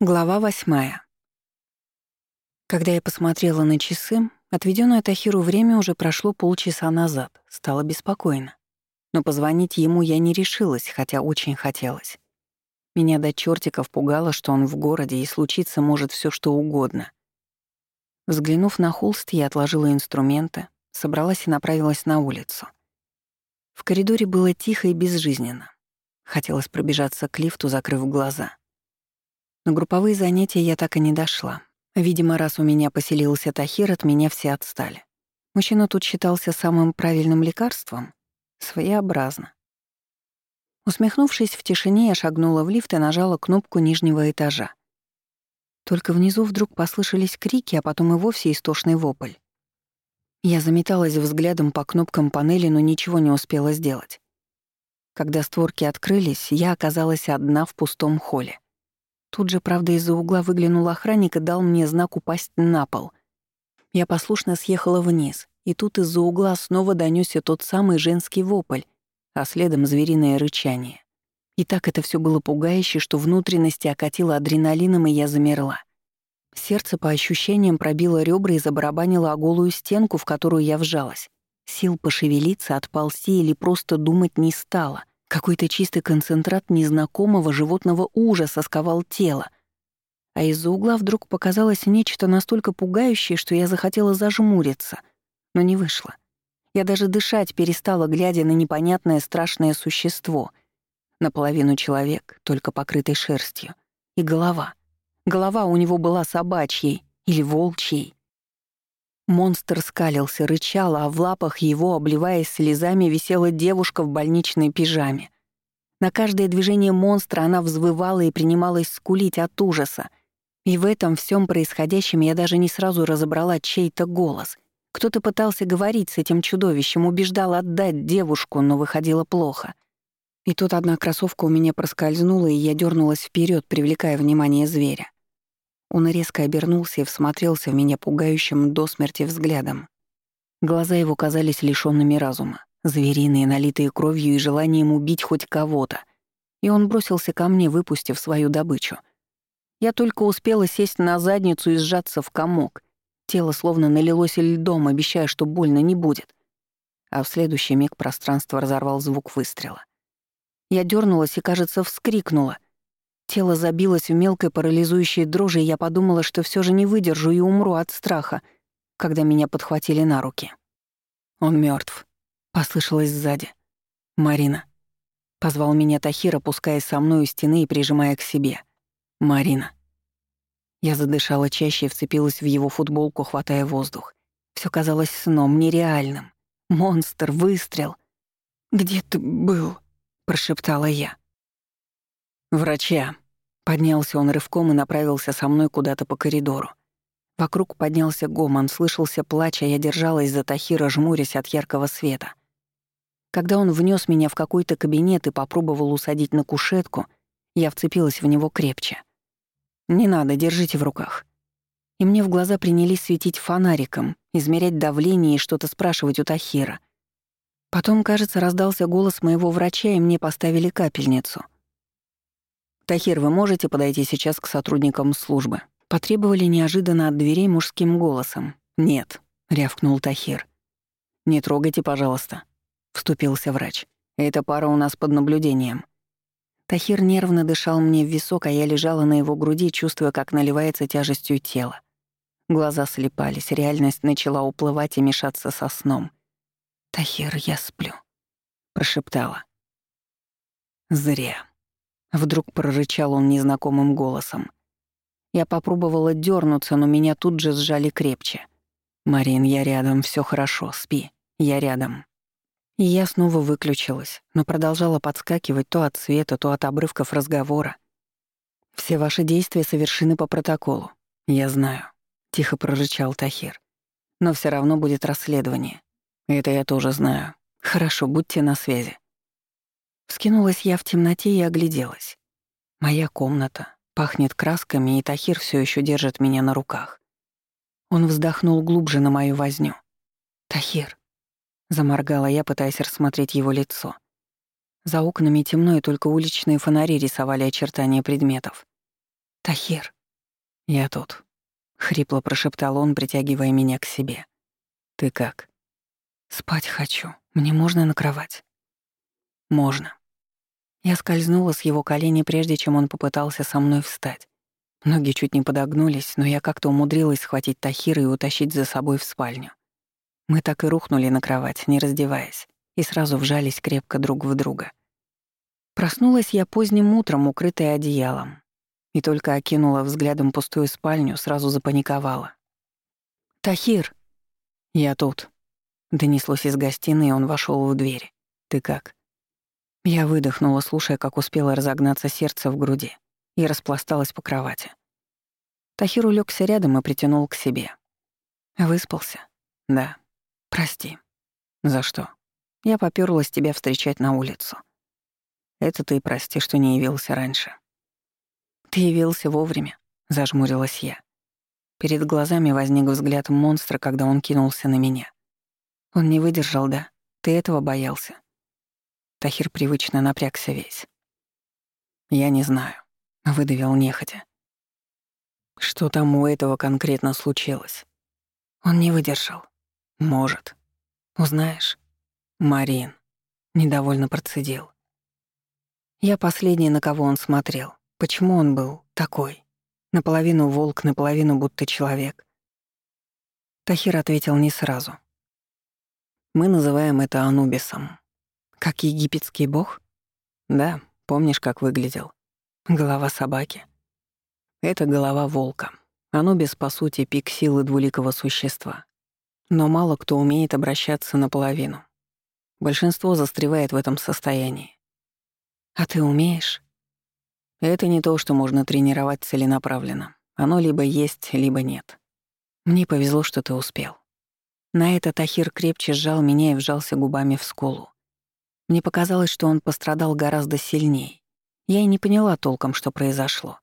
Глава восьмая. Когда я посмотрела на часы, отведенное Тахиру время уже прошло полчаса назад, стало беспокойно. Но позвонить ему я не решилась, хотя очень хотелось. Меня до чертиков пугало, что он в городе, и случиться может все что угодно. Взглянув на холст, я отложила инструменты, собралась и направилась на улицу. В коридоре было тихо и безжизненно. Хотелось пробежаться к лифту, закрыв глаза. На групповые занятия я так и не дошла. Видимо, раз у меня поселился Тахир, от меня все отстали. Мужчина тут считался самым правильным лекарством? Своеобразно. Усмехнувшись в тишине, я шагнула в лифт и нажала кнопку нижнего этажа. Только внизу вдруг послышались крики, а потом и вовсе истошный вопль. Я заметалась взглядом по кнопкам панели, но ничего не успела сделать. Когда створки открылись, я оказалась одна в пустом холле. Тут же, правда, из-за угла выглянул охранник и дал мне знак упасть на пол. Я послушно съехала вниз, и тут из-за угла снова донёсся тот самый женский вопль, а следом звериное рычание. И так это все было пугающе, что внутренности окатило адреналином, и я замерла. Сердце по ощущениям пробило ребра и забарабанило о голую стенку, в которую я вжалась. Сил пошевелиться, отползти или просто думать не стало. Какой-то чистый концентрат незнакомого животного ужаса сковал тело. А из-за угла вдруг показалось нечто настолько пугающее, что я захотела зажмуриться, но не вышло. Я даже дышать перестала, глядя на непонятное страшное существо. Наполовину человек, только покрытый шерстью. И голова. Голова у него была собачьей или волчьей. Монстр скалился, рычал, а в лапах его, обливаясь слезами, висела девушка в больничной пижаме. На каждое движение монстра она взвывала и принималась скулить от ужаса. И в этом всем происходящем я даже не сразу разобрала чей-то голос. Кто-то пытался говорить с этим чудовищем, убеждал отдать девушку, но выходило плохо. И тут одна кроссовка у меня проскользнула, и я дернулась вперед, привлекая внимание зверя. Он резко обернулся и всмотрелся в меня пугающим до смерти взглядом. Глаза его казались лишёнными разума, звериные, налитые кровью и желанием убить хоть кого-то. И он бросился ко мне, выпустив свою добычу. Я только успела сесть на задницу и сжаться в комок. Тело словно налилось льдом, обещая, что больно не будет. А в следующий миг пространство разорвал звук выстрела. Я дернулась и, кажется, вскрикнула — Тело забилось в мелкой парализующей дрожи, и я подумала, что все же не выдержу и умру от страха, когда меня подхватили на руки. «Он мертв, послышалось сзади. «Марина». Позвал меня Тахир, опускаясь со мной у стены и прижимая к себе. «Марина». Я задышала чаще и вцепилась в его футболку, хватая воздух. Все казалось сном, нереальным. Монстр, выстрел. «Где ты был?» — прошептала я. «Врача». Поднялся он рывком и направился со мной куда-то по коридору. Вокруг поднялся гомон, слышался плач, а я держалась за Тахира, жмурясь от яркого света. Когда он внес меня в какой-то кабинет и попробовал усадить на кушетку, я вцепилась в него крепче. «Не надо, держите в руках». И мне в глаза принялись светить фонариком, измерять давление и что-то спрашивать у Тахира. Потом, кажется, раздался голос моего врача, и мне поставили капельницу — «Тахир, вы можете подойти сейчас к сотрудникам службы?» Потребовали неожиданно от дверей мужским голосом. «Нет», — рявкнул Тахир. «Не трогайте, пожалуйста», — вступился врач. «Эта пара у нас под наблюдением». Тахир нервно дышал мне в висок, а я лежала на его груди, чувствуя, как наливается тяжестью тело. Глаза слепались, реальность начала уплывать и мешаться со сном. «Тахир, я сплю», — прошептала. «Зря». Вдруг прорычал он незнакомым голосом. Я попробовала дернуться, но меня тут же сжали крепче. «Марин, я рядом, все хорошо, спи. Я рядом». И я снова выключилась, но продолжала подскакивать то от света, то от обрывков разговора. «Все ваши действия совершены по протоколу. Я знаю», — тихо прорычал Тахир. «Но все равно будет расследование. Это я тоже знаю. Хорошо, будьте на связи». Вскинулась я в темноте и огляделась. Моя комната. Пахнет красками, и Тахир все еще держит меня на руках. Он вздохнул глубже на мою возню. «Тахир», — заморгала я, пытаясь рассмотреть его лицо. За окнами темно, и только уличные фонари рисовали очертания предметов. «Тахир». «Я тут», — хрипло прошептал он, притягивая меня к себе. «Ты как?» «Спать хочу. Мне можно на кровать?» «Можно». Я скользнула с его колени, прежде чем он попытался со мной встать. Ноги чуть не подогнулись, но я как-то умудрилась схватить Тахира и утащить за собой в спальню. Мы так и рухнули на кровать, не раздеваясь, и сразу вжались крепко друг в друга. Проснулась я поздним утром, укрытая одеялом, и только окинула взглядом пустую спальню, сразу запаниковала. «Тахир!» «Я тут», — донеслось из гостиной, и он вошел в дверь. «Ты как?» Я выдохнула, слушая, как успело разогнаться сердце в груди, и распласталась по кровати. Тахир улегся рядом и притянул к себе. «Выспался?» «Да». «Прости». «За что?» «Я попёрлась тебя встречать на улицу». «Это ты прости, что не явился раньше». «Ты явился вовремя», — зажмурилась я. Перед глазами возник взгляд монстра, когда он кинулся на меня. Он не выдержал, да? Ты этого боялся? Тахир привычно напрягся весь. «Я не знаю», — выдавил нехотя. «Что там у этого конкретно случилось?» Он не выдержал. «Может. Узнаешь?» «Марин», — недовольно процедил. Я последний, на кого он смотрел. Почему он был такой? Наполовину волк, наполовину будто человек. Тахир ответил не сразу. Мы называем это Анубисом. Как египетский бог? Да, помнишь, как выглядел? Голова собаки. Это голова волка. Анубис, по сути, пик силы двуликого существа. Но мало кто умеет обращаться наполовину. Большинство застревает в этом состоянии. А ты умеешь? Это не то, что можно тренировать целенаправленно. Оно либо есть, либо нет. Мне повезло, что ты успел. На это Тахир крепче сжал меня и вжался губами в скулу. Мне показалось, что он пострадал гораздо сильнее. Я и не поняла толком, что произошло.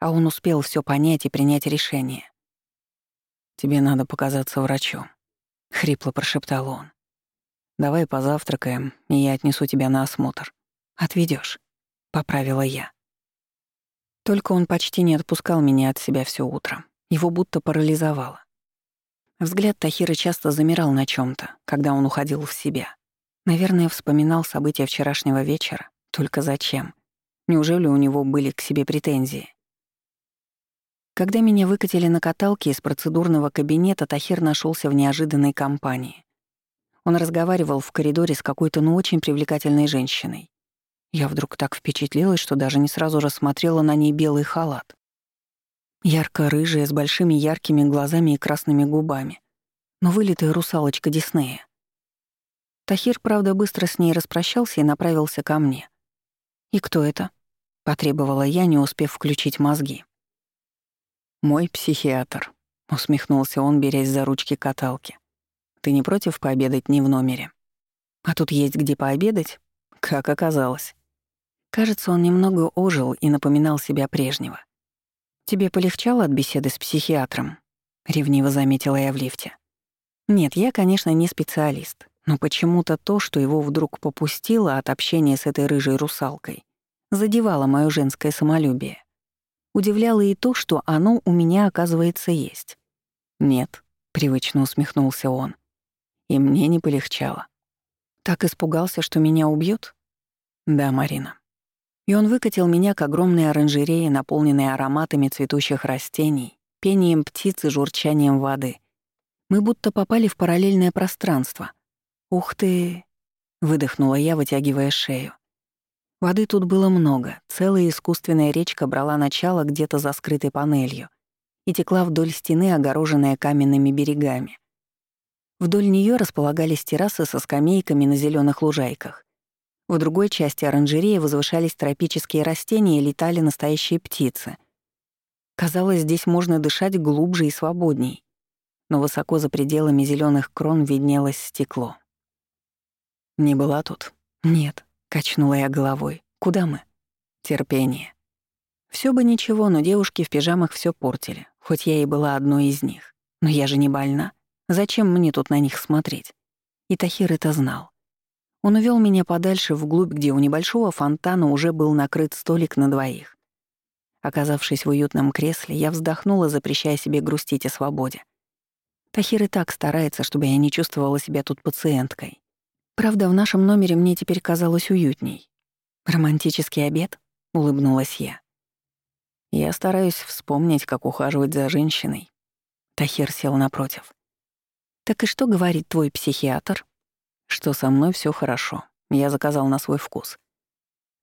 А он успел все понять и принять решение. «Тебе надо показаться врачом», — хрипло прошептал он. «Давай позавтракаем, и я отнесу тебя на осмотр. Отведешь, поправила я. Только он почти не отпускал меня от себя все утро. Его будто парализовало. Взгляд Тахира часто замирал на чем то когда он уходил в себя. Наверное, вспоминал события вчерашнего вечера. Только зачем? Неужели у него были к себе претензии? Когда меня выкатили на каталке из процедурного кабинета, Тахир нашелся в неожиданной компании. Он разговаривал в коридоре с какой-то ну очень привлекательной женщиной. Я вдруг так впечатлилась, что даже не сразу рассмотрела на ней белый халат. Ярко-рыжая, с большими яркими глазами и красными губами. Но вылитая русалочка Диснея. Тахир, правда, быстро с ней распрощался и направился ко мне. «И кто это?» — потребовала я, не успев включить мозги. «Мой психиатр», — усмехнулся он, берясь за ручки каталки. «Ты не против пообедать не в номере?» «А тут есть где пообедать?» «Как оказалось». Кажется, он немного ожил и напоминал себя прежнего. «Тебе полегчало от беседы с психиатром?» — ревниво заметила я в лифте. «Нет, я, конечно, не специалист, но почему-то то, что его вдруг попустило от общения с этой рыжей русалкой, задевало моё женское самолюбие. Удивляло и то, что оно у меня, оказывается, есть. «Нет», — привычно усмехнулся он. И мне не полегчало. Так испугался, что меня убьют? Да, Марина. И он выкатил меня к огромной оранжерее, наполненной ароматами цветущих растений, пением птиц и журчанием воды. Мы будто попали в параллельное пространство, «Ух ты!» — выдохнула я, вытягивая шею. Воды тут было много, целая искусственная речка брала начало где-то за скрытой панелью и текла вдоль стены, огороженная каменными берегами. Вдоль нее располагались террасы со скамейками на зеленых лужайках. В другой части оранжереи возвышались тропические растения и летали настоящие птицы. Казалось, здесь можно дышать глубже и свободней, но высоко за пределами зеленых крон виднелось стекло. «Не была тут?» «Нет», — качнула я головой. «Куда мы?» «Терпение». Все бы ничего, но девушки в пижамах все портили, хоть я и была одной из них. Но я же не больна. Зачем мне тут на них смотреть? И Тахир это знал. Он увел меня подальше вглубь, где у небольшого фонтана уже был накрыт столик на двоих. Оказавшись в уютном кресле, я вздохнула, запрещая себе грустить о свободе. Тахир и так старается, чтобы я не чувствовала себя тут пациенткой. Правда, в нашем номере мне теперь казалось уютней. «Романтический обед?» — улыбнулась я. Я стараюсь вспомнить, как ухаживать за женщиной. Тахир сел напротив. «Так и что говорит твой психиатр?» «Что со мной все хорошо. Я заказал на свой вкус».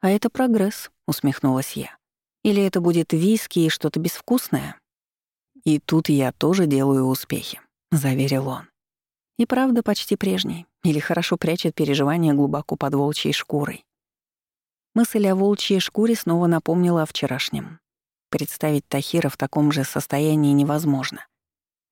«А это прогресс», — усмехнулась я. «Или это будет виски и что-то безвкусное?» «И тут я тоже делаю успехи», — заверил он. И правда почти прежний, или хорошо прячет переживания глубоко под волчьей шкурой. Мысль о волчьей шкуре снова напомнила о вчерашнем. Представить Тахира в таком же состоянии невозможно.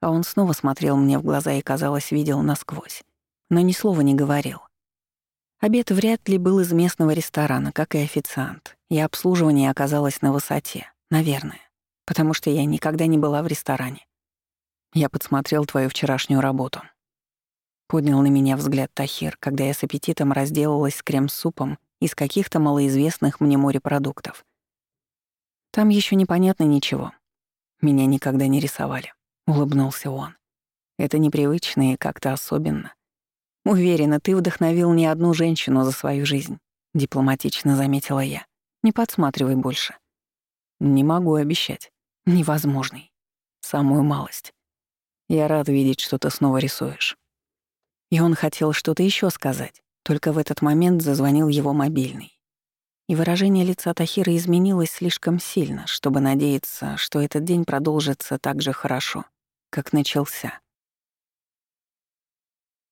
А он снова смотрел мне в глаза и, казалось, видел насквозь. Но ни слова не говорил. Обед вряд ли был из местного ресторана, как и официант, и обслуживание оказалось на высоте, наверное, потому что я никогда не была в ресторане. Я подсмотрел твою вчерашнюю работу. Поднял на меня взгляд Тахир, когда я с аппетитом разделалась с крем-супом из каких-то малоизвестных мне морепродуктов. Там еще непонятно ничего. Меня никогда не рисовали. Улыбнулся он. Это непривычно и как-то особенно. Уверена, ты вдохновил не одну женщину за свою жизнь, дипломатично заметила я. Не подсматривай больше. Не могу обещать. Невозможный. Самую малость. Я рад видеть, что ты снова рисуешь. И он хотел что-то еще сказать, только в этот момент зазвонил его мобильный и выражение лица Тахира изменилось слишком сильно, чтобы надеяться, что этот день продолжится так же хорошо, как начался.